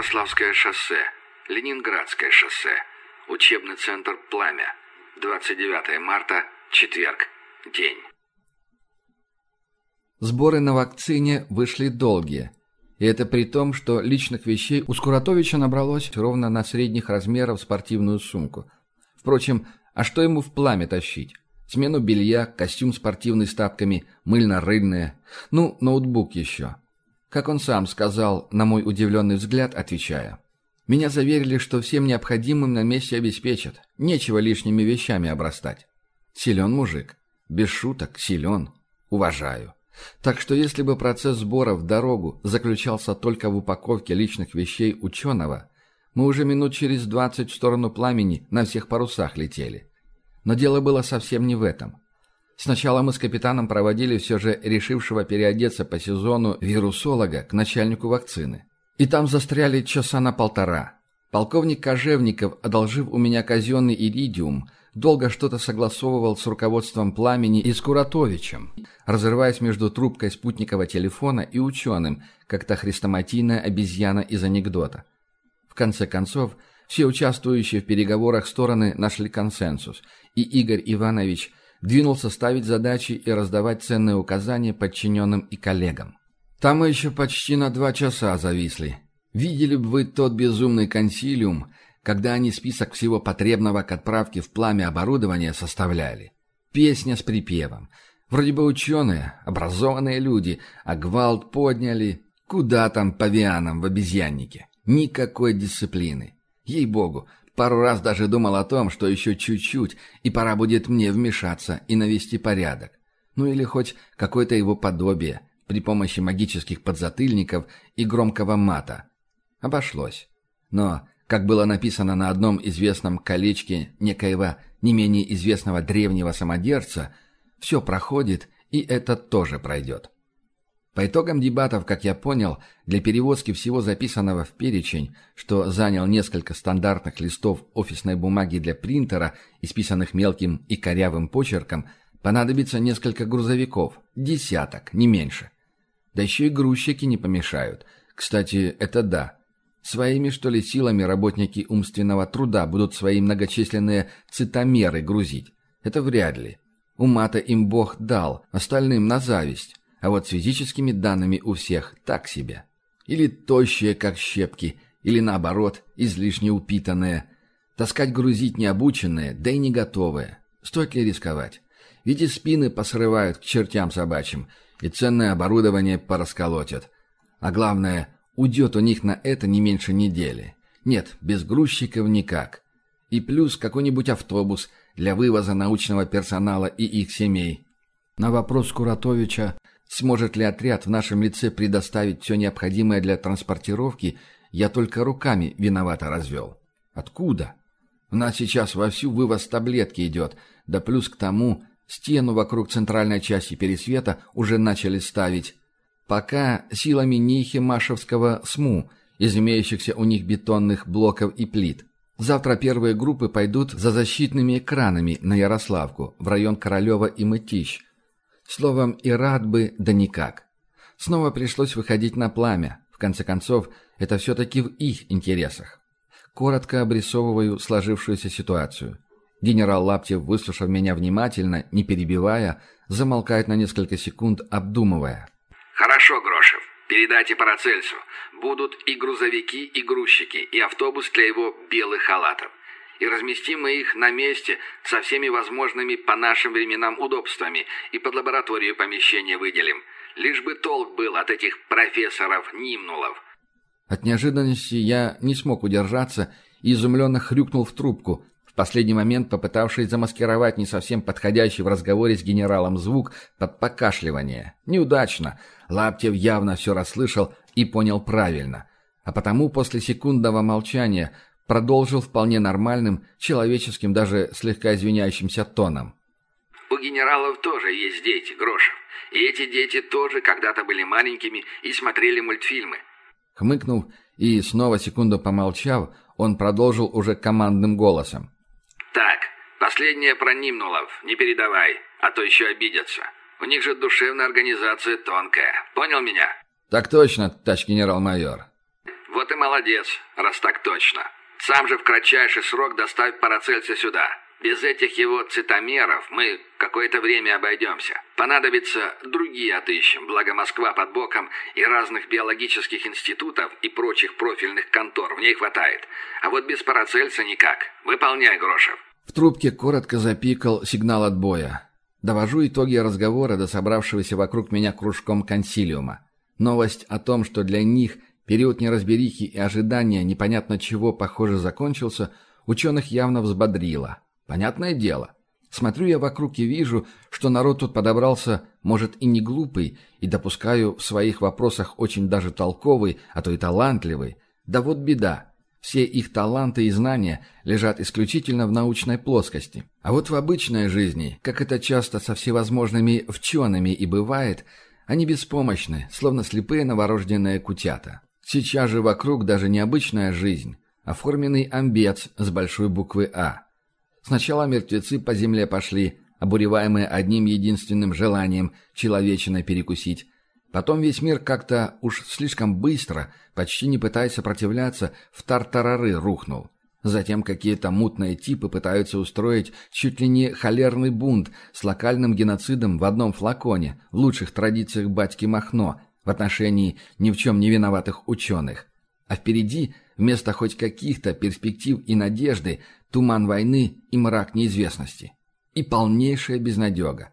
Ярославское шоссе. Ленинградское шоссе. Учебный центр «Пламя». 29 марта, четверг. День. Сборы на вакцине вышли долгие. И это при том, что личных вещей у Скуратовича набралось ровно на средних размеров спортивную сумку. Впрочем, а что ему в пламя тащить? Смену белья, костюм спортивный с тапками, мыльно-рыльное. Ну, ноутбук еще. Как он сам сказал, на мой удивленный взгляд, отвечая. Меня заверили, что всем необходимым на месте обеспечат. Нечего лишними вещами обрастать. Силен мужик. Без шуток, силен. Уважаю. Так что если бы процесс сбора в дорогу заключался только в упаковке личных вещей ученого, мы уже минут через двадцать в сторону пламени на всех парусах летели. Но дело было совсем не в этом. Сначала мы с капитаном проводили все же решившего переодеться по сезону вирусолога к начальнику вакцины. И там застряли часа на полтора. Полковник Кожевников, одолжив у меня казенный иридиум, долго что-то согласовывал с руководством Пламени и с Куратовичем, разрываясь между трубкой спутникового телефона и ученым, как та хрестоматийная обезьяна из анекдота. В конце концов, все участвующие в переговорах стороны нашли консенсус, и Игорь Иванович двинулся ставить задачи и раздавать ценные указания подчиненным и коллегам. Там мы еще почти на два часа зависли. Видели бы вы тот безумный консилиум, когда они список всего потребного к отправке в пламя оборудования составляли. Песня с припевом. Вроде бы ученые, образованные люди, а гвалт подняли. Куда там павианам в обезьяннике? Никакой дисциплины. Ей-богу, пару раз даже думал о том, что еще чуть-чуть, и пора будет мне вмешаться и навести порядок. Ну или хоть какое-то его подобие, при помощи магических подзатыльников и громкого мата. Обошлось. Но, как было написано на одном известном колечке некоего не менее известного древнего самодержца, все проходит, и это тоже пройдет. По итогам дебатов, как я понял, для перевозки всего записанного в перечень, что занял несколько стандартных листов офисной бумаги для принтера, исписанных мелким и корявым почерком, понадобится несколько грузовиков, десяток, не меньше. Да еще и грузчики не помешают. Кстати, это да. Своими, что ли, силами работники умственного труда будут свои многочисленные цитомеры грузить? Это вряд ли. Ума-то им Бог дал, остальным на зависть. А вот с физическими данными у всех так себе. Или тощие, как щепки, или наоборот, излишне упитанные. Таскать грузить необученные, да и не готовые. Стоит ли рисковать? Ведь и спины посрывают к чертям собачьим, и ценное оборудование порасколотят. А главное, уйдет у них на это не меньше недели. Нет, без грузчиков никак. И плюс какой-нибудь автобус для вывоза научного персонала и их семей. На вопрос Куратовича Сможет ли отряд в нашем лице предоставить все необходимое для транспортировки, я только руками виновато развел. Откуда? У нас сейчас вовсю вывоз таблетки идет, да плюс к тому стену вокруг центральной части пересвета уже начали ставить. Пока силами Нейхимашевского СМУ, из имеющихся у них бетонных блоков и плит. Завтра первые группы пойдут за защитными экранами на Ярославку, в район Королева и Мытищ, Словом, и рад бы, да никак. Снова пришлось выходить на пламя. В конце концов, это все-таки в их интересах. Коротко обрисовываю сложившуюся ситуацию. Генерал Лаптев, выслушав меня внимательно, не перебивая, замолкает на несколько секунд, обдумывая. «Хорошо, Грошев. Передайте Парацельсу. Будут и грузовики, и грузчики, и автобус для его белых халатов и разместим мы их на месте со всеми возможными по нашим временам удобствами и под лабораторию помещения выделим. Лишь бы толк был от этих профессоров-нимнулов». От неожиданности я не смог удержаться и изумленно хрюкнул в трубку, в последний момент попытавшись замаскировать не совсем подходящий в разговоре с генералом звук под покашливание. Неудачно. Лаптев явно все расслышал и понял правильно. А потому после секундного молчания продолжил вполне нормальным, человеческим, даже слегка извиняющимся тоном. «У генералов тоже есть дети, Грошев. И эти дети тоже когда-то были маленькими и смотрели мультфильмы». Хмыкнув и снова секунду помолчав, он продолжил уже командным голосом. «Так, последнее про Нимнулов, не передавай, а то еще обидятся. У них же душевная организация тонкая. Понял меня?» «Так точно, тач генерал-майор». Вот Вот и молодец, раз так точно. Сам же в кратчайший срок доставь Парацельса сюда. Без этих его цитомеров мы какое-то время обойдемся. Понадобится другие отыщем, благо Москва под боком и разных биологических институтов и прочих профильных контор в ней хватает. А вот без Парацельса никак. Выполняй, Грошев. В трубке коротко запикал сигнал отбоя. Довожу итоги разговора до собравшегося вокруг меня кружком консилиума. Новость о том, что для них период неразберихи и ожидания непонятно чего, похоже, закончился, ученых явно взбодрила. Понятное дело. Смотрю я вокруг и вижу, что народ тут подобрался, может, и не глупый, и допускаю в своих вопросах очень даже толковый, а то и талантливый. Да вот беда. Все их таланты и знания лежат исключительно в научной плоскости. А вот в обычной жизни, как это часто со всевозможными вчеными и бывает, они беспомощны, словно слепые новорожденные кутята. Сейчас же вокруг даже необычная жизнь, оформленный амбец с большой буквы «А». Сначала мертвецы по земле пошли, обуреваемые одним единственным желанием человечиной перекусить, Потом весь мир как-то уж слишком быстро, почти не пытаясь сопротивляться, в тартарары рухнул. Затем какие-то мутные типы пытаются устроить чуть ли не холерный бунт с локальным геноцидом в одном флаконе, в лучших традициях батьки Махно, в отношении ни в чем не виноватых ученых. А впереди, вместо хоть каких-то перспектив и надежды, туман войны и мрак неизвестности. И полнейшая безнадега.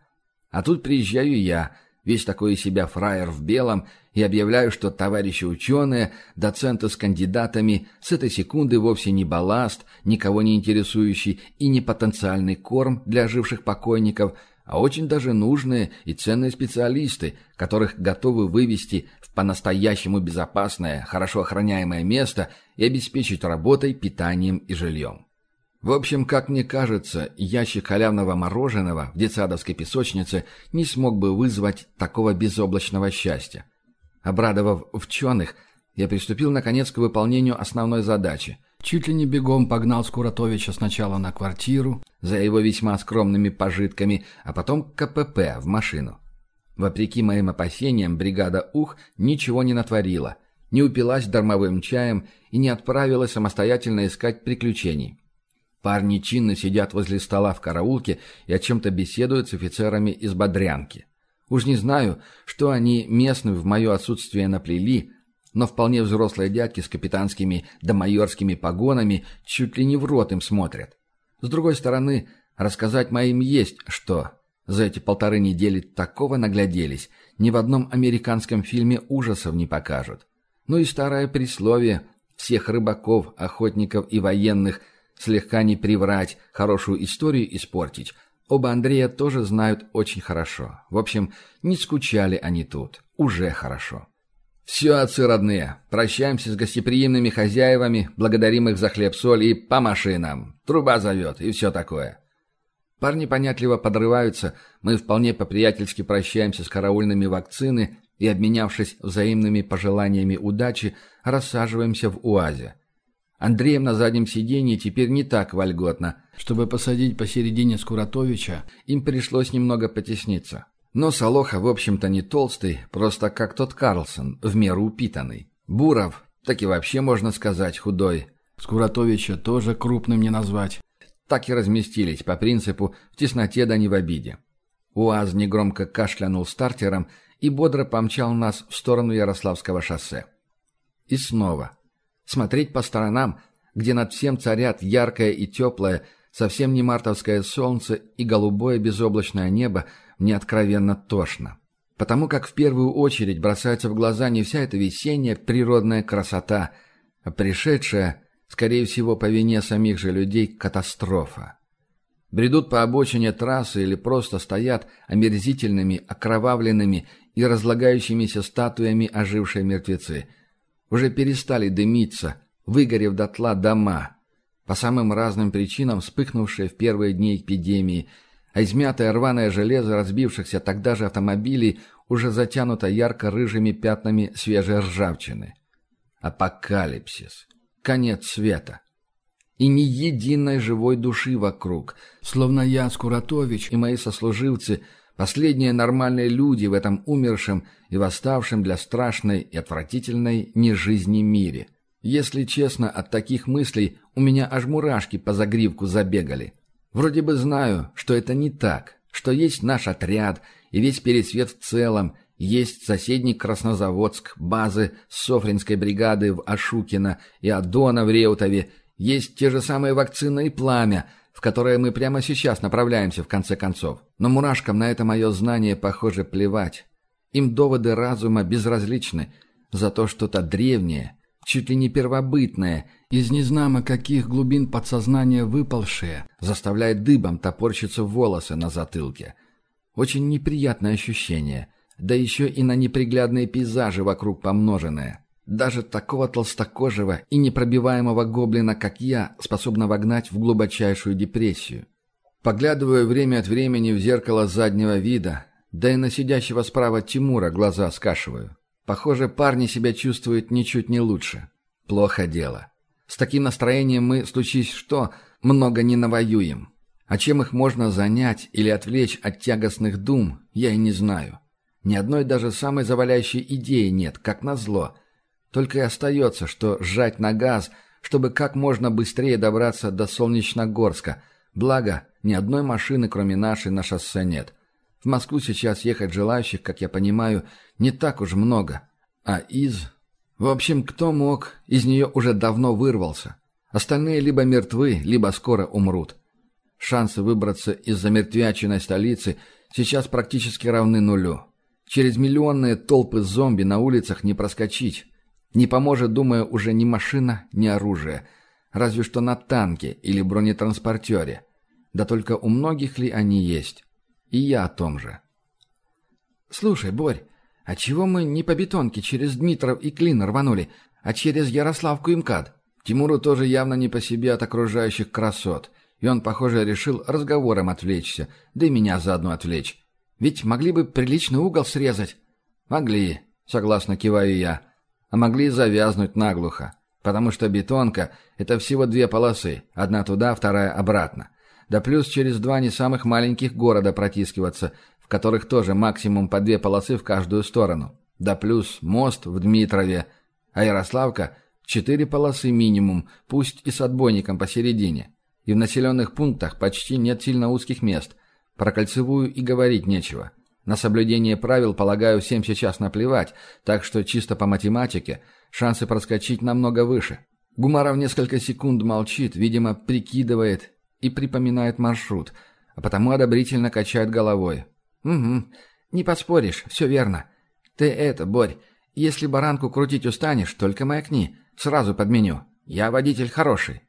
А тут приезжаю я – весь такой из себя фраер в белом, и объявляю, что товарищи ученые, доценты с кандидатами, с этой секунды вовсе не балласт, никого не интересующий и не потенциальный корм для оживших покойников, а очень даже нужные и ценные специалисты, которых готовы вывести в по-настоящему безопасное, хорошо охраняемое место и обеспечить работой, питанием и жильем. В общем, как мне кажется, ящик халявного мороженого в детсадовской песочнице не смог бы вызвать такого безоблачного счастья. Обрадовав ученых, я приступил, наконец, к выполнению основной задачи. Чуть ли не бегом погнал Скуратовича сначала на квартиру, за его весьма скромными пожитками, а потом к КПП, в машину. Вопреки моим опасениям, бригада «Ух» ничего не натворила, не упилась дармовым чаем и не отправилась самостоятельно искать приключений. Парни чинно сидят возле стола в караулке и о чем-то беседуют с офицерами из Бодрянки. Уж не знаю, что они местные в мое отсутствие наплели, но вполне взрослые дядьки с капитанскими да майорскими погонами чуть ли не в рот им смотрят. С другой стороны, рассказать моим есть что. За эти полторы недели такого нагляделись, ни в одном американском фильме ужасов не покажут. Ну и старое присловие всех рыбаков, охотников и военных – слегка не приврать, хорошую историю испортить. Оба Андрея тоже знают очень хорошо. В общем, не скучали они тут. Уже хорошо. Все, отцы родные, прощаемся с гостеприимными хозяевами, благодарим их за хлеб-соль и по машинам. Труба зовет и все такое. Парни понятливо подрываются, мы вполне по-приятельски прощаемся с караульными вакцины и, обменявшись взаимными пожеланиями удачи, рассаживаемся в УАЗе. Андреем на заднем сиденье теперь не так вольготно. Чтобы посадить посередине Скуратовича, им пришлось немного потесниться. Но Солоха, в общем-то, не толстый, просто как тот Карлсон, в меру упитанный. Буров, так и вообще можно сказать, худой. Скуратовича тоже крупным не назвать. Так и разместились, по принципу «в тесноте да не в обиде». УАЗ негромко кашлянул стартером и бодро помчал нас в сторону Ярославского шоссе. И снова смотреть по сторонам, где над всем царят яркое и теплое, совсем не мартовское солнце и голубое безоблачное небо, мне откровенно тошно. Потому как в первую очередь бросается в глаза не вся эта весенняя природная красота, а пришедшая, скорее всего, по вине самих же людей, катастрофа. Бредут по обочине трассы или просто стоят омерзительными, окровавленными и разлагающимися статуями ожившие мертвецы – уже перестали дымиться, выгорев дотла дома, по самым разным причинам вспыхнувшие в первые дни эпидемии, а измятое рваное железо разбившихся тогда же автомобилей уже затянуто ярко-рыжими пятнами свежей ржавчины. Апокалипсис. Конец света. И ни единой живой души вокруг, словно я, Скуратович и мои сослуживцы – Последние нормальные люди в этом умершем и восставшем для страшной и отвратительной нежизни мире. Если честно, от таких мыслей у меня аж мурашки по загривку забегали. Вроде бы знаю, что это не так, что есть наш отряд и весь пересвет в целом, есть соседний Краснозаводск, базы Софринской бригады в Ашукино и Адона в Реутове, есть те же самые вакцины и пламя, в которое мы прямо сейчас направляемся в конце концов. Но мурашкам на это мое знание, похоже, плевать. Им доводы разума безразличны, зато что-то древнее, чуть ли не первобытное, из незнамо каких глубин подсознания выпалшее, заставляет дыбом топорщиться волосы на затылке. Очень неприятное ощущение, да еще и на неприглядные пейзажи вокруг помноженное. Даже такого толстокожего и непробиваемого гоблина, как я, способна вогнать в глубочайшую депрессию. Поглядываю время от времени в зеркало заднего вида, да и на сидящего справа Тимура глаза скашиваю. Похоже, парни себя чувствуют ничуть не лучше. Плохо дело. С таким настроением мы, случись что, много не навоюем. А чем их можно занять или отвлечь от тягостных дум, я и не знаю. Ни одной даже самой заваляющей идеи нет, как назло. Только и остается, что сжать на газ, чтобы как можно быстрее добраться до Солнечногорска. Благо, ни одной машины, кроме нашей, на шоссе нет. В Москву сейчас ехать желающих, как я понимаю, не так уж много. А из... В общем, кто мог, из нее уже давно вырвался. Остальные либо мертвы, либо скоро умрут. Шансы выбраться из замертвяченной столицы сейчас практически равны нулю. Через миллионные толпы зомби на улицах не проскочить. Не поможет, думаю, уже ни машина, ни оружие. Разве что на танке или бронетранспортере. Да только у многих ли они есть? И я о том же. «Слушай, Борь, а чего мы не по бетонке через Дмитров и Клин рванули, а через Ярославку и МКАД?» Тимуру тоже явно не по себе от окружающих красот, и он, похоже, решил разговором отвлечься, да и меня заодно отвлечь. Ведь могли бы приличный угол срезать. «Могли», — согласно киваю я, — «а могли завязнуть наглухо, потому что бетонка — это всего две полосы, одна туда, вторая обратно да плюс через два не самых маленьких города протискиваться, в которых тоже максимум по две полосы в каждую сторону, да плюс мост в Дмитрове, а Ярославка – четыре полосы минимум, пусть и с отбойником посередине. И в населенных пунктах почти нет сильно узких мест. Про кольцевую и говорить нечего. На соблюдение правил, полагаю, всем сейчас наплевать, так что чисто по математике шансы проскочить намного выше. Гумаров несколько секунд молчит, видимо, прикидывает и припоминает маршрут, а потому одобрительно качает головой. «Угу, не поспоришь, все верно. Ты это, Борь, если баранку крутить устанешь, только маякни, сразу подменю. Я водитель хороший».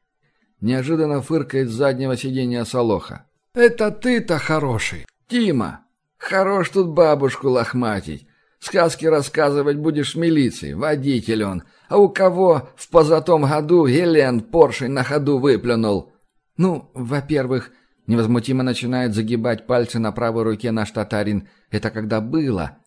Неожиданно фыркает с заднего сиденья Солоха. «Это ты-то хороший! Тима! Хорош тут бабушку лохматить. Сказки рассказывать будешь милиции, водитель он. А у кого в позатом году Гелен поршень на ходу выплюнул? «Ну, во-первых, невозмутимо начинает загибать пальцы на правой руке наш татарин. Это когда было.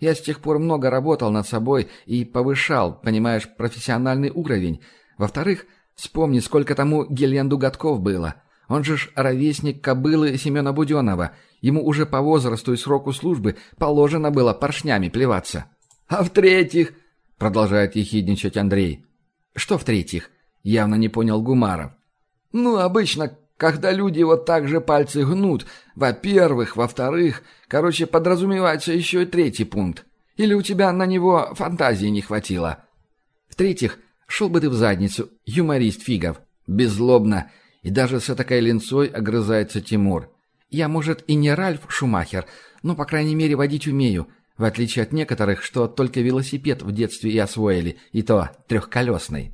Я с тех пор много работал над собой и повышал, понимаешь, профессиональный уровень. Во-вторых, вспомни, сколько тому Геленду годков было. Он же ж ровесник кобылы Семена Буденова. Ему уже по возрасту и сроку службы положено было поршнями плеваться. А в-третьих, продолжает ехидничать Андрей. Что в-третьих? Явно не понял Гумаров. Ну, обычно, когда люди вот так же пальцы гнут, во-первых, во-вторых, короче, подразумевается еще и третий пункт. Или у тебя на него фантазии не хватило. В-третьих, шел бы ты в задницу, юморист фигов. Беззлобно. И даже с такой линцой огрызается Тимур. Я, может, и не Ральф Шумахер, но, по крайней мере, водить умею, в отличие от некоторых, что только велосипед в детстве и освоили, и то трехколесный.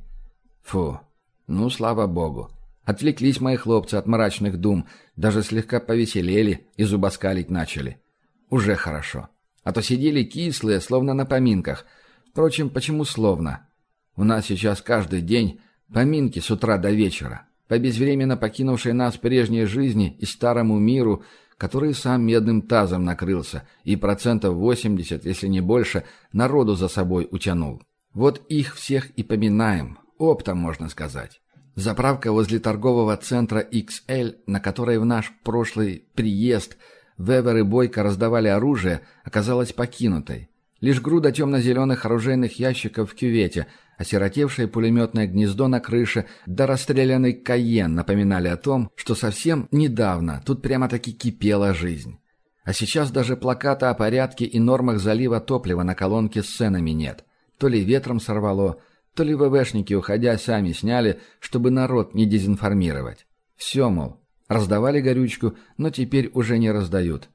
Фу, ну, слава богу. Отвлеклись мои хлопцы от мрачных дум, даже слегка повеселели и зубоскалить начали. Уже хорошо. А то сидели кислые, словно на поминках. Впрочем, почему словно? У нас сейчас каждый день поминки с утра до вечера. По безвременно покинувшей нас прежней жизни и старому миру, который сам медным тазом накрылся и процентов 80, если не больше, народу за собой утянул. Вот их всех и поминаем, оптом можно сказать. Заправка возле торгового центра XL, на которой в наш прошлый приезд Вевер и Бойко раздавали оружие, оказалась покинутой. Лишь груда темно-зеленых оружейных ящиков в кювете, Осиротевшее пулеметное гнездо на крыше да расстрелянный Каен напоминали о том, что совсем недавно тут прямо-таки кипела жизнь. А сейчас даже плаката о порядке и нормах залива топлива на колонке с ценами нет. То ли ветром сорвало, то ли ВВшники, уходя, сами сняли, чтобы народ не дезинформировать. Все, мол, раздавали горючку, но теперь уже не раздают.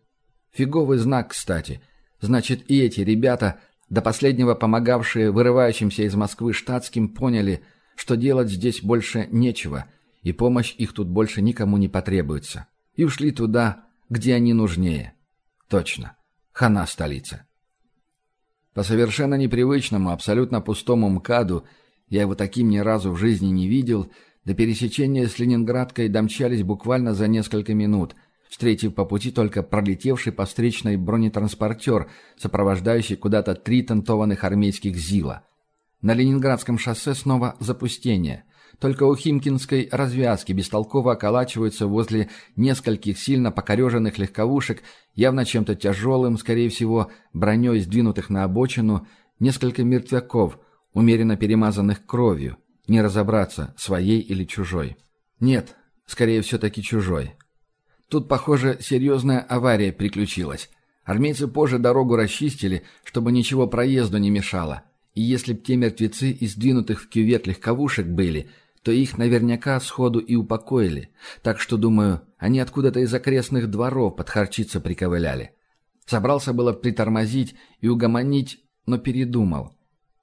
Фиговый знак, кстати. Значит, и эти ребята до последнего помогавшие вырывающимся из Москвы штатским, поняли, что делать здесь больше нечего, и помощь их тут больше никому не потребуется. И ушли туда, где они нужнее. Точно. Хана столица. По совершенно непривычному, абсолютно пустому МКАДу, я его таким ни разу в жизни не видел, до пересечения с Ленинградкой домчались буквально за несколько минут – встретив по пути только пролетевший по встречной бронетранспортер, сопровождающий куда-то три тентованных армейских ЗИЛа. На Ленинградском шоссе снова запустение. Только у Химкинской развязки бестолково околачиваются возле нескольких сильно покореженных легковушек, явно чем-то тяжелым, скорее всего, броней сдвинутых на обочину, несколько мертвяков, умеренно перемазанных кровью. Не разобраться, своей или чужой. Нет, скорее все-таки чужой. Тут, похоже, серьезная авария приключилась. Армейцы позже дорогу расчистили, чтобы ничего проезду не мешало. И если б те мертвецы из двинутых в кювет легковушек были, то их наверняка сходу и упокоили. Так что, думаю, они откуда-то из окрестных дворов подхарчиться приковыляли. Собрался было притормозить и угомонить, но передумал.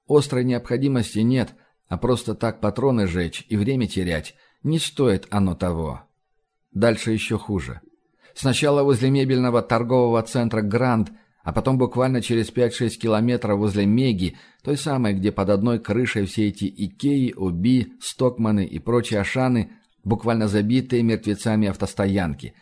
Острой необходимости нет, а просто так патроны жечь и время терять не стоит оно того. Дальше еще хуже. Сначала возле мебельного торгового центра «Гранд», а потом буквально через 5-6 километров возле Меги, той самой, где под одной крышей все эти Икеи, Оби, Стокманы и прочие Ашаны, буквально забитые мертвецами автостоянки.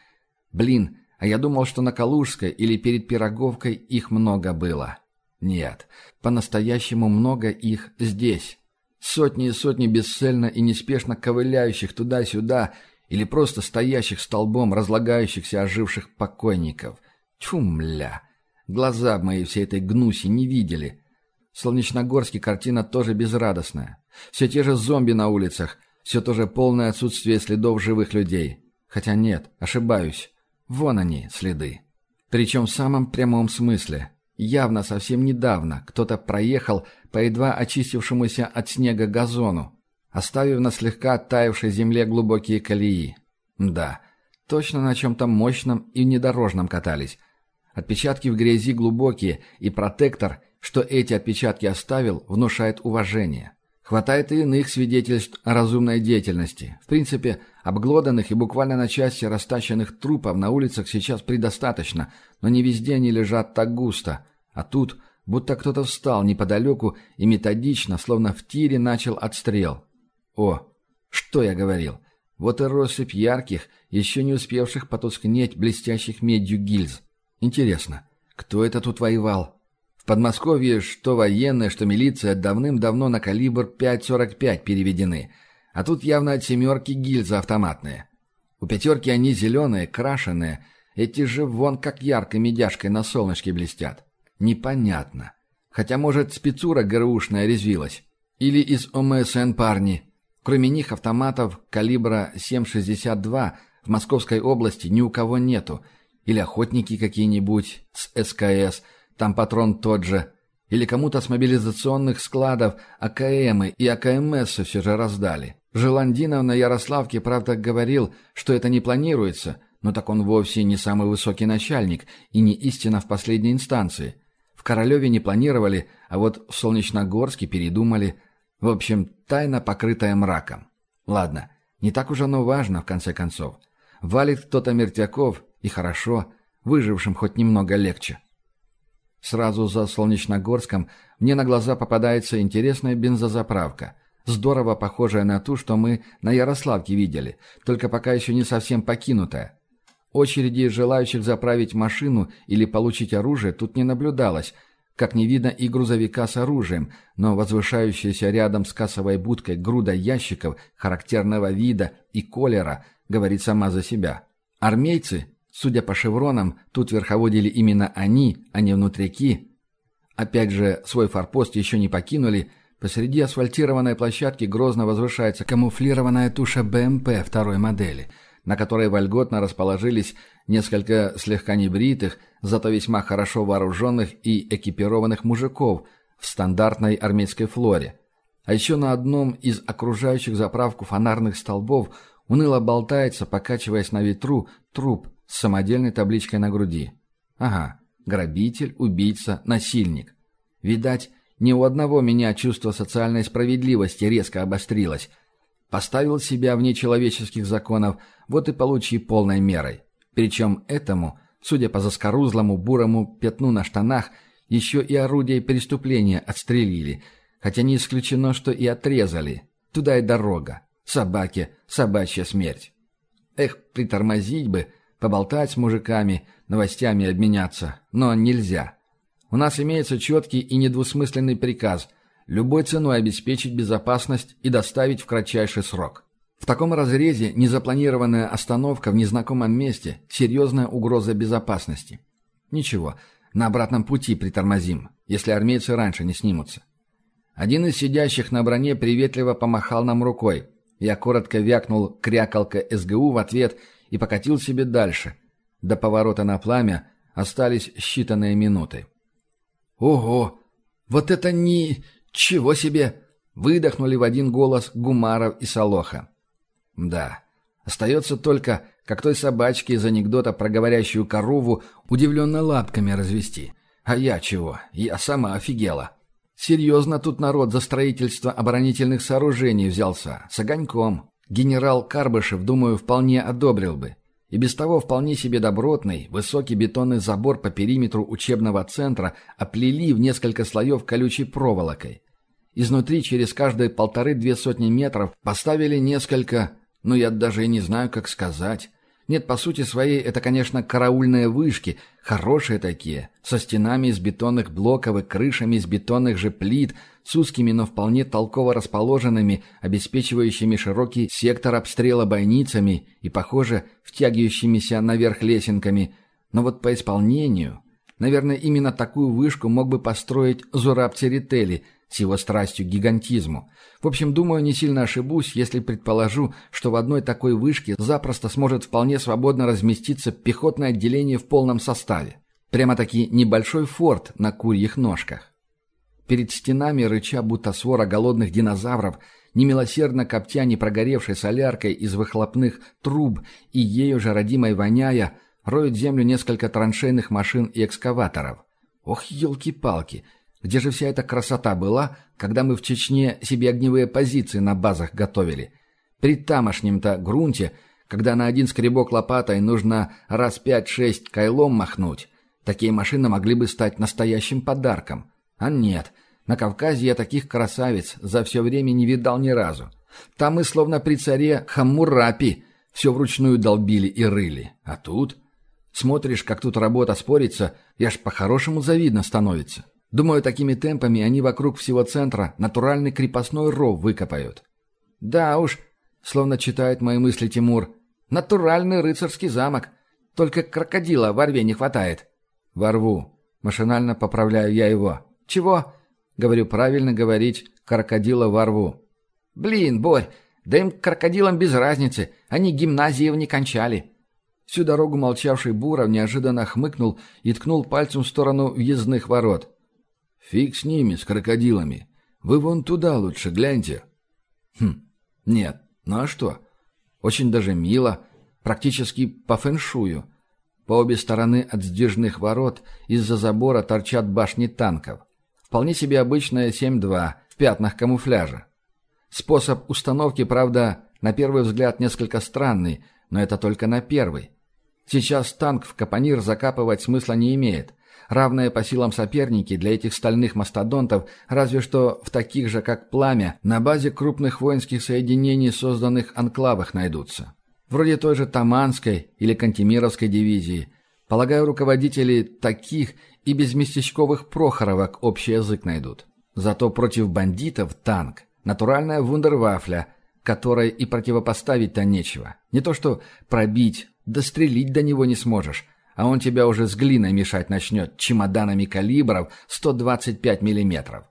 Блин, а я думал, что на Калужской или перед Пироговкой их много было. Нет, по-настоящему много их здесь. Сотни и сотни бесцельно и неспешно ковыляющих туда-сюда – или просто стоящих столбом разлагающихся оживших покойников. Тьфу, мля! Глаза мои всей этой гнуси не видели. В Солнечногорске картина тоже безрадостная. Все те же зомби на улицах, все то же полное отсутствие следов живых людей. Хотя нет, ошибаюсь. Вон они, следы. Причем в самом прямом смысле. Явно совсем недавно кто-то проехал по едва очистившемуся от снега газону, оставив на слегка оттаившей земле глубокие колеи. Да, точно на чем-то мощном и внедорожном катались. Отпечатки в грязи глубокие, и протектор, что эти отпечатки оставил, внушает уважение. Хватает и иных свидетельств о разумной деятельности. В принципе, обглоданных и буквально на части растащенных трупов на улицах сейчас предостаточно, но не везде они лежат так густо. А тут, будто кто-то встал неподалеку и методично, словно в тире, начал отстрел. О, что я говорил. Вот и россыпь ярких, еще не успевших потускнеть блестящих медью гильз. Интересно, кто это тут воевал? В Подмосковье что военные, что милиция давным-давно на калибр 5.45 переведены, а тут явно от семерки гильзы автоматные. У пятерки они зеленые, крашеные, эти же вон как яркой медяшкой на солнышке блестят. Непонятно. Хотя, может, спецура ГРУшная резвилась. Или из ОМСН парни, Кроме них автоматов калибра 7,62 в Московской области ни у кого нету. Или охотники какие-нибудь с СКС, там патрон тот же. Или кому-то с мобилизационных складов АКМы и АКМС все же раздали. Желандинов на Ярославке, правда, говорил, что это не планируется, но так он вовсе не самый высокий начальник и не истина в последней инстанции. В Королеве не планировали, а вот в Солнечногорске передумали – в общем, тайна, покрытая мраком. Ладно, не так уж оно важно, в конце концов. Валит кто-то мертвяков, и хорошо, выжившим хоть немного легче. Сразу за Солнечногорском мне на глаза попадается интересная бензозаправка, здорово похожая на ту, что мы на Ярославке видели, только пока еще не совсем покинутая. Очереди желающих заправить машину или получить оружие тут не наблюдалось – как не видно и грузовика с оружием, но возвышающаяся рядом с кассовой будкой груда ящиков характерного вида и колера говорит сама за себя. Армейцы, судя по шевронам, тут верховодили именно они, а не внутряки. Опять же, свой форпост еще не покинули, Посреди асфальтированной площадки грозно возвышается камуфлированная туша БМП второй модели, на которой вольготно расположились несколько слегка небритых, зато весьма хорошо вооруженных и экипированных мужиков в стандартной армейской флоре. А еще на одном из окружающих заправку фонарных столбов уныло болтается, покачиваясь на ветру, труп с самодельной табличкой на груди. Ага, грабитель, убийца, насильник. Видать, ни у одного меня чувство социальной справедливости резко обострилось. Поставил себя вне человеческих законов, вот и получи полной мерой. Причем этому, судя по заскорузлому бурому пятну на штанах, еще и орудие преступления отстрелили, хотя не исключено, что и отрезали. Туда и дорога. Собаке собачья смерть. Эх, притормозить бы, поболтать с мужиками, новостями обменяться, но нельзя. У нас имеется четкий и недвусмысленный приказ любой ценой обеспечить безопасность и доставить в кратчайший срок. В таком разрезе незапланированная остановка в незнакомом месте – серьезная угроза безопасности. Ничего, на обратном пути притормозим, если армейцы раньше не снимутся. Один из сидящих на броне приветливо помахал нам рукой. Я коротко вякнул крякалка СГУ в ответ и покатил себе дальше. До поворота на пламя остались считанные минуты. «Ого! Вот это ни... чего себе!» Выдохнули в один голос Гумаров и Солоха. «Да, остается только, как той собачке из анекдота про говорящую корову, удивленно лапками развести. А я чего? Я сама офигела. Серьезно тут народ за строительство оборонительных сооружений взялся, с огоньком. Генерал Карбышев, думаю, вполне одобрил бы. И без того вполне себе добротный, высокий бетонный забор по периметру учебного центра оплели в несколько слоев колючей проволокой. Изнутри через каждые полторы-две сотни метров поставили несколько, ну я даже и не знаю, как сказать, нет, по сути своей, это, конечно, караульные вышки, хорошие такие, со стенами из бетонных блоков и крышами из бетонных же плит, с узкими, но вполне толково расположенными, обеспечивающими широкий сектор обстрела бойницами и, похоже, втягивающимися наверх лесенками. Но вот по исполнению... Наверное, именно такую вышку мог бы построить Зураб Церетели – с его страстью к гигантизму. В общем, думаю, не сильно ошибусь, если предположу, что в одной такой вышке запросто сможет вполне свободно разместиться пехотное отделение в полном составе. Прямо-таки небольшой форт на курьих ножках. Перед стенами рыча будто свора голодных динозавров, немилосердно коптя непрогоревшей соляркой из выхлопных труб и ею же родимой воняя, роют землю несколько траншейных машин и экскаваторов. Ох, елки-палки, где же вся эта красота была, когда мы в Чечне себе огневые позиции на базах готовили? При тамошнем-то грунте, когда на один скребок лопатой нужно раз пять-шесть кайлом махнуть, такие машины могли бы стать настоящим подарком. А нет, на Кавказе я таких красавиц за все время не видал ни разу. Там мы словно при царе Хаммурапи все вручную долбили и рыли. А тут... Смотришь, как тут работа спорится, и аж по-хорошему завидно становится. Думаю, такими темпами они вокруг всего центра натуральный крепостной ров выкопают. Да уж, словно читает мои мысли Тимур, натуральный рыцарский замок. Только крокодила во рве не хватает. Ворву. Машинально поправляю я его. Чего? Говорю, правильно говорить, крокодила ворву. Блин, Борь, да им крокодилам без разницы, они гимназии не кончали. Всю дорогу молчавший Буров неожиданно хмыкнул и ткнул пальцем в сторону въездных ворот. Фиг с ними, с крокодилами. Вы вон туда лучше гляньте. Хм, нет, ну а что? Очень даже мило, практически по фэншую. По обе стороны от сдвижных ворот из-за забора торчат башни танков. Вполне себе обычная 7-2 в пятнах камуфляжа. Способ установки, правда, на первый взгляд несколько странный, но это только на первый. Сейчас танк в капонир закапывать смысла не имеет. Равные по силам соперники для этих стальных мастодонтов, разве что в таких же, как Пламя, на базе крупных воинских соединений, созданных анклавах, найдутся. Вроде той же Таманской или Кантемировской дивизии. Полагаю, руководители таких и без местечковых Прохоровок общий язык найдут. Зато против бандитов танк – натуральная вундервафля, которой и противопоставить-то нечего. Не то что пробить, дострелить до него не сможешь – а он тебя уже с глиной мешать начнет чемоданами калибров 125 миллиметров.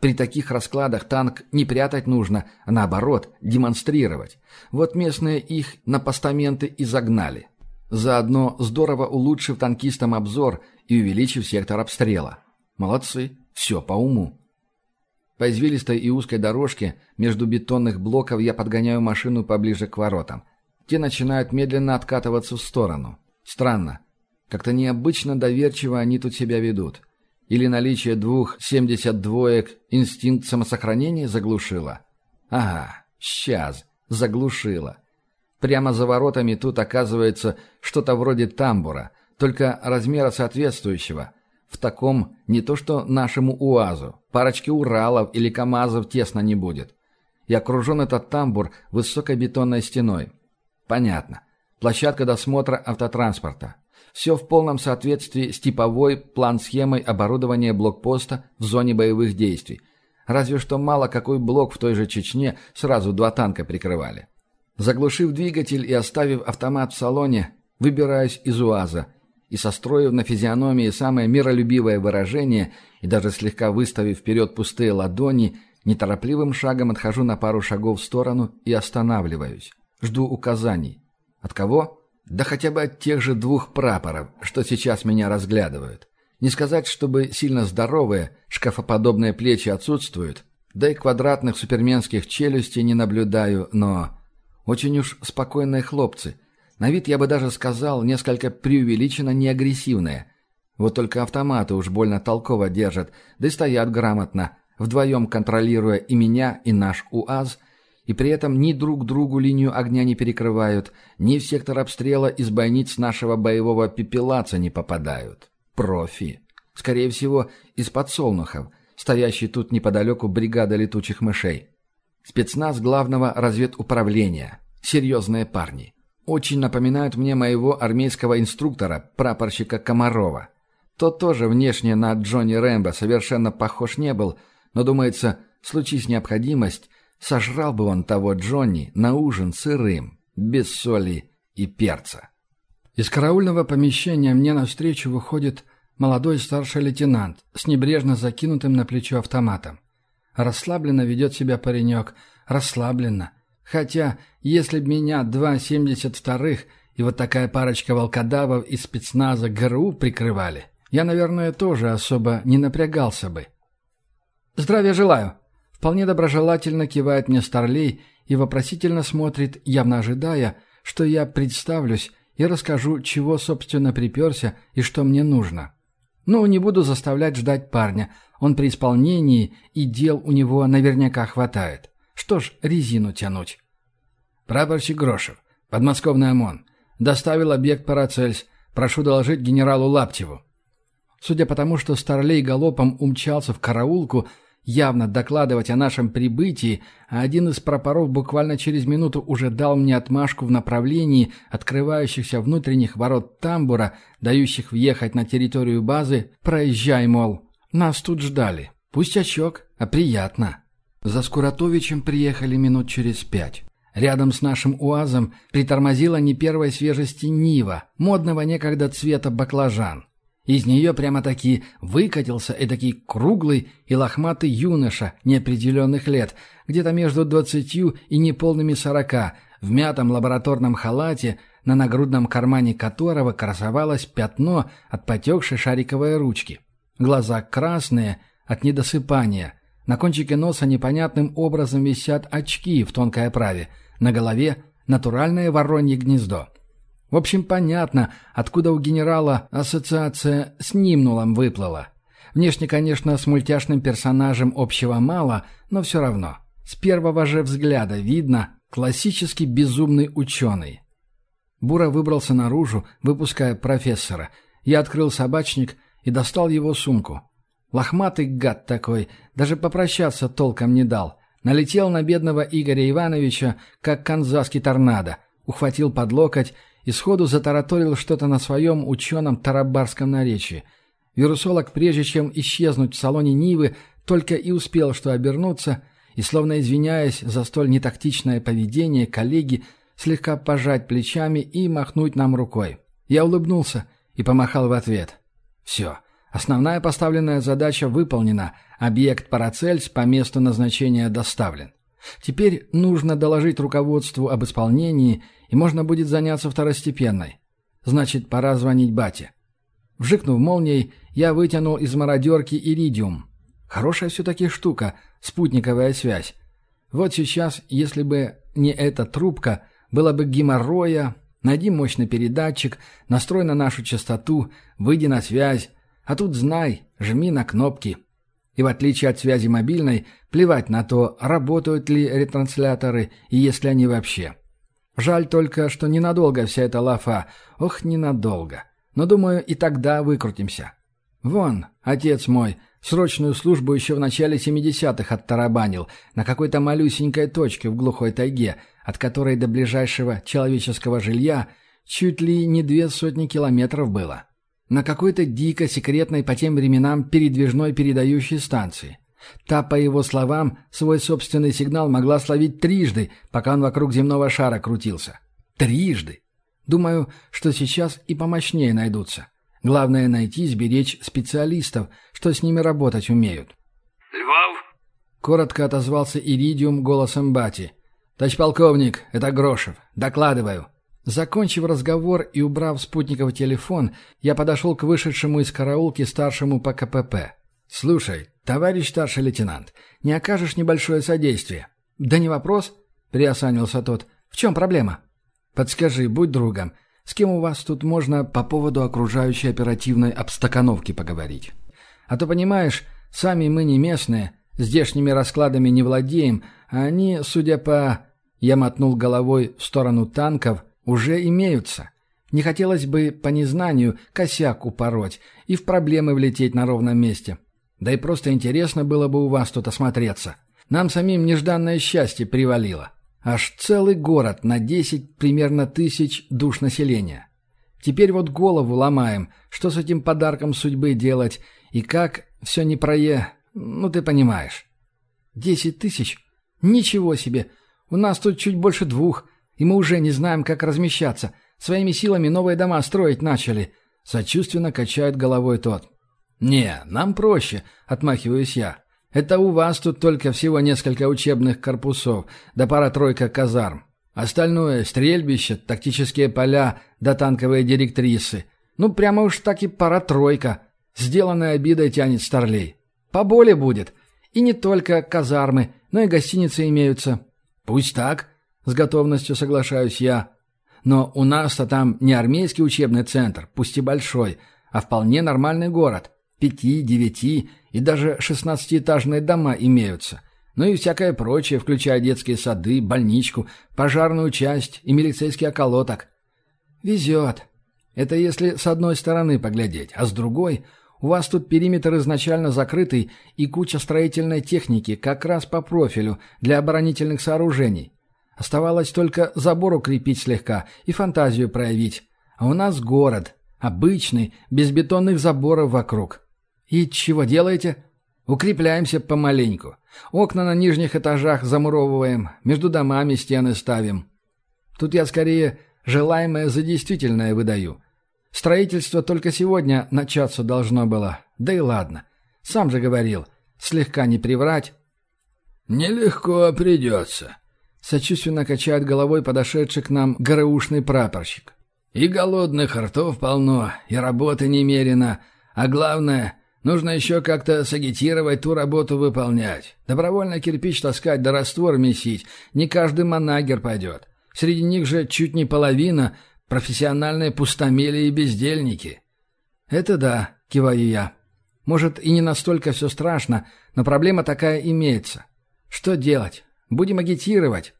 При таких раскладах танк не прятать нужно, а наоборот, демонстрировать. Вот местные их на постаменты и загнали. Заодно здорово улучшив танкистам обзор и увеличив сектор обстрела. Молодцы, все по уму. По извилистой и узкой дорожке между бетонных блоков я подгоняю машину поближе к воротам. Те начинают медленно откатываться в сторону. Странно. Как-то необычно доверчиво они тут себя ведут. Или наличие двух 72-ек инстинкт самосохранения заглушило? Ага, сейчас, заглушило. Прямо за воротами тут оказывается что-то вроде тамбура, только размера соответствующего. В таком не то что нашему УАЗу, парочки Уралов или КАМАЗов тесно не будет. И окружен этот тамбур высокой бетонной стеной. Понятно. Площадка досмотра автотранспорта. Все в полном соответствии с типовой план-схемой оборудования блокпоста в зоне боевых действий. Разве что мало какой блок в той же Чечне сразу два танка прикрывали. Заглушив двигатель и оставив автомат в салоне, выбираюсь из УАЗа и, состроив на физиономии самое миролюбивое выражение и даже слегка выставив вперед пустые ладони, неторопливым шагом отхожу на пару шагов в сторону и останавливаюсь. Жду указаний. От кого? Да хотя бы от тех же двух прапоров, что сейчас меня разглядывают. Не сказать, чтобы сильно здоровые, шкафоподобные плечи отсутствуют, да и квадратных суперменских челюстей не наблюдаю, но... Очень уж спокойные хлопцы. На вид я бы даже сказал, несколько преувеличенно неагрессивные. Вот только автоматы уж больно толково держат, да и стоят грамотно, вдвоем контролируя и меня, и наш УАЗ, и при этом ни друг другу линию огня не перекрывают, ни в сектор обстрела из бойниц нашего боевого пепелаца не попадают. Профи. Скорее всего, из подсолнухов, стоящей тут неподалеку бригада летучих мышей. Спецназ главного разведуправления. Серьезные парни. Очень напоминают мне моего армейского инструктора, прапорщика Комарова. Тот тоже внешне на Джонни Рэмбо совершенно похож не был, но, думается, случись необходимость, Сожрал бы он того Джонни на ужин сырым, без соли и перца. Из караульного помещения мне навстречу выходит молодой старший лейтенант с небрежно закинутым на плечо автоматом. Расслабленно ведет себя паренек, расслабленно. Хотя, если б меня два семьдесят вторых и вот такая парочка волкодавов из спецназа ГРУ прикрывали, я, наверное, тоже особо не напрягался бы. «Здравия желаю!» Вполне доброжелательно кивает мне Старлей и вопросительно смотрит, явно ожидая, что я представлюсь и расскажу, чего, собственно, приперся и что мне нужно. Ну, не буду заставлять ждать парня. Он при исполнении, и дел у него наверняка хватает. Что ж, резину тянуть. Прапорщик Грошев, подмосковный ОМОН. Доставил объект Парацельс. Прошу доложить генералу Лаптеву. Судя по тому, что Старлей галопом умчался в караулку, явно докладывать о нашем прибытии, а один из прапоров буквально через минуту уже дал мне отмашку в направлении открывающихся внутренних ворот тамбура, дающих въехать на территорию базы, проезжай, мол. Нас тут ждали. Пустячок, а приятно. За Скуратовичем приехали минут через пять. Рядом с нашим УАЗом притормозила не первой свежести Нива, модного некогда цвета баклажан. Из нее прямо-таки выкатился эдакий круглый и лохматый юноша неопределенных лет, где-то между двадцатью и неполными сорока, в мятом лабораторном халате, на нагрудном кармане которого красовалось пятно от потекшей шариковой ручки. Глаза красные от недосыпания. На кончике носа непонятным образом висят очки в тонкой оправе. На голове натуральное воронье гнездо. В общем, понятно, откуда у генерала ассоциация с Нимнулом выплыла. Внешне, конечно, с мультяшным персонажем общего мало, но все равно. С первого же взгляда видно классический безумный ученый. Бура выбрался наружу, выпуская профессора. Я открыл собачник и достал его сумку. Лохматый гад такой, даже попрощаться толком не дал. Налетел на бедного Игоря Ивановича, как канзасский торнадо, ухватил под локоть и сходу затараторил что-то на своем ученом тарабарском наречии. Вирусолог, прежде чем исчезнуть в салоне Нивы, только и успел что обернуться, и, словно извиняясь за столь нетактичное поведение коллеги, слегка пожать плечами и махнуть нам рукой. Я улыбнулся и помахал в ответ. Все, Основная поставленная задача выполнена, объект Парацельс по месту назначения доставлен. Теперь нужно доложить руководству об исполнении, и можно будет заняться второстепенной. Значит, пора звонить бате. Вжикнув молнией, я вытянул из мародерки иридиум. Хорошая все-таки штука, спутниковая связь. Вот сейчас, если бы не эта трубка, было бы геморроя, найди мощный передатчик, настрой на нашу частоту, выйди на связь, а тут знай, жми на кнопки. И в отличие от связи мобильной, плевать на то, работают ли ретрансляторы и есть ли они вообще. Жаль только, что ненадолго вся эта лафа. Ох, ненадолго. Но, думаю, и тогда выкрутимся. Вон, отец мой, срочную службу еще в начале 70-х оттарабанил, на какой-то малюсенькой точке в глухой тайге, от которой до ближайшего человеческого жилья чуть ли не две сотни километров было. На какой-то дико секретной по тем временам передвижной передающей станции. Та, по его словам, свой собственный сигнал могла словить трижды, пока он вокруг земного шара крутился. Трижды! Думаю, что сейчас и помощнее найдутся. Главное найти, сберечь специалистов, что с ними работать умеют. «Львов?» — коротко отозвался Иридиум голосом Бати. «Товарищ полковник, это Грошев. Докладываю». Закончив разговор и убрав спутниковый телефон, я подошел к вышедшему из караулки старшему по КПП. «Слушай, товарищ старший лейтенант, не окажешь небольшое содействие?» «Да не вопрос», — приосанился тот. «В чем проблема?» Подскажи, будь другом, с кем у вас тут можно по поводу окружающей оперативной обстакановки поговорить? А то, понимаешь, сами мы не местные, здешними раскладами не владеем, а они, судя по... Я мотнул головой в сторону танков, уже имеются. Не хотелось бы по незнанию косяк упороть и в проблемы влететь на ровном месте. Да и просто интересно было бы у вас тут осмотреться. Нам самим нежданное счастье привалило. Аж целый город на 10 примерно тысяч душ населения. Теперь вот голову ломаем, что с этим подарком судьбы делать и как все не прое... Ну, ты понимаешь. Десять тысяч? Ничего себе! У нас тут чуть больше двух, и мы уже не знаем, как размещаться. Своими силами новые дома строить начали. Сочувственно качает головой тот. «Не, нам проще», — отмахиваюсь я. Это у вас тут только всего несколько учебных корпусов, да пара-тройка казарм. Остальное — стрельбище, тактические поля, да танковые директрисы. Ну, прямо уж так и пара-тройка. Сделанная обидой тянет старлей. Поболе будет. И не только казармы, но и гостиницы имеются. Пусть так, с готовностью соглашаюсь я. Но у нас-то там не армейский учебный центр, пусть и большой, а вполне нормальный город. Пяти, девяти и даже шестнадцатиэтажные дома имеются. Ну и всякое прочее, включая детские сады, больничку, пожарную часть и милицейский околоток. Везет. Это если с одной стороны поглядеть, а с другой у вас тут периметр изначально закрытый и куча строительной техники как раз по профилю для оборонительных сооружений. Оставалось только забор укрепить слегка и фантазию проявить. А у нас город, обычный, без бетонных заборов вокруг. «И чего делаете?» «Укрепляемся помаленьку. Окна на нижних этажах замуровываем, между домами стены ставим. Тут я скорее желаемое за действительное выдаю. Строительство только сегодня начаться должно было. Да и ладно. Сам же говорил, слегка не приврать». «Нелегко придется», — сочувственно качает головой подошедший к нам ГРУшный прапорщик. «И голодных ртов полно, и работы немерено, а главное, Нужно еще как-то сагитировать ту работу выполнять. Добровольно кирпич таскать да раствор месить. Не каждый манагер пойдет. Среди них же чуть не половина – профессиональные пустомели и бездельники. «Это да», – киваю я. «Может, и не настолько все страшно, но проблема такая имеется. Что делать? Будем агитировать».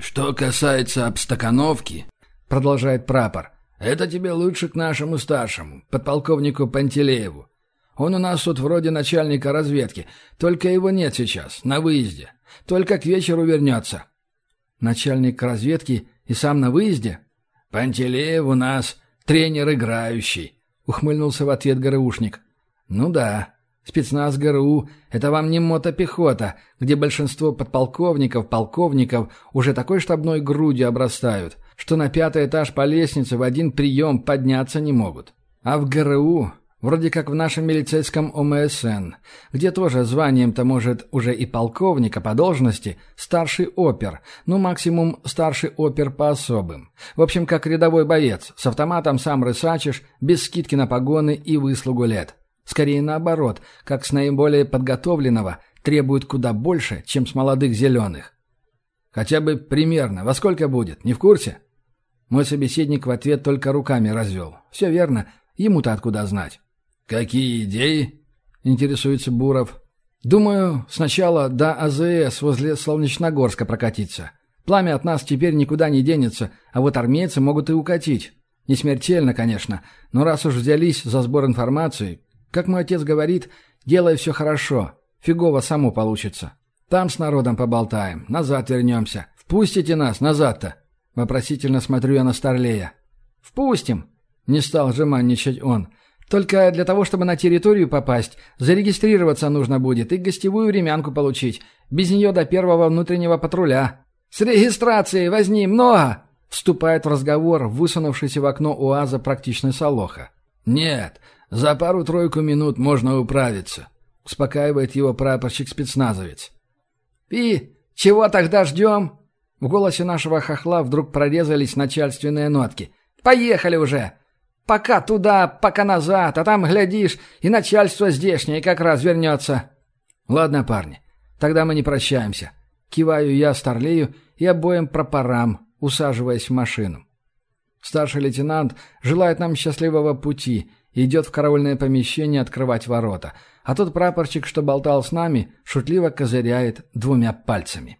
«Что касается обстакановки», — продолжает прапор, — «это тебе лучше к нашему старшему, подполковнику Пантелееву. Он у нас тут вроде начальника разведки, только его нет сейчас, на выезде. Только к вечеру вернется». «Начальник разведки и сам на выезде?» «Пантелеев у нас тренер играющий», — ухмыльнулся в ответ ГРУшник. «Ну да, спецназ ГРУ — это вам не мотопехота, где большинство подполковников, полковников уже такой штабной грудью обрастают, что на пятый этаж по лестнице в один прием подняться не могут. А в ГРУ Вроде как в нашем милицейском ОМСН, где тоже званием-то может уже и полковник, а по должности старший опер, ну максимум старший опер по особым. В общем, как рядовой боец, с автоматом сам рысачишь, без скидки на погоны и выслугу лет. Скорее наоборот, как с наиболее подготовленного требуют куда больше, чем с молодых зеленых. Хотя бы примерно, во сколько будет, не в курсе? Мой собеседник в ответ только руками развел. Все верно, ему-то откуда знать. «Какие идеи?» — интересуется Буров. «Думаю, сначала до АЗС возле Солнечногорска прокатиться. Пламя от нас теперь никуда не денется, а вот армейцы могут и укатить. Не смертельно, конечно, но раз уж взялись за сбор информации, как мой отец говорит, делай все хорошо, фигово само получится. Там с народом поболтаем, назад вернемся. Впустите нас назад-то?» Вопросительно смотрю я на Старлея. «Впустим!» — не стал жеманничать он. Только для того, чтобы на территорию попасть, зарегистрироваться нужно будет и гостевую времянку получить. Без нее до первого внутреннего патруля. «С регистрацией возни много!» Вступает в разговор высунувшийся в окно УАЗа практичный Солоха. «Нет, за пару-тройку минут можно управиться», — успокаивает его прапорщик-спецназовец. «И чего тогда ждем?» В голосе нашего хохла вдруг прорезались начальственные нотки. «Поехали уже! Пока туда, пока назад, а там, глядишь, и начальство здешнее как раз вернется. Ладно, парни, тогда мы не прощаемся. Киваю я Старлею и обоим пропорам, усаживаясь в машину. Старший лейтенант желает нам счастливого пути идет в караульное помещение открывать ворота, а тот прапорщик, что болтал с нами, шутливо козыряет двумя пальцами.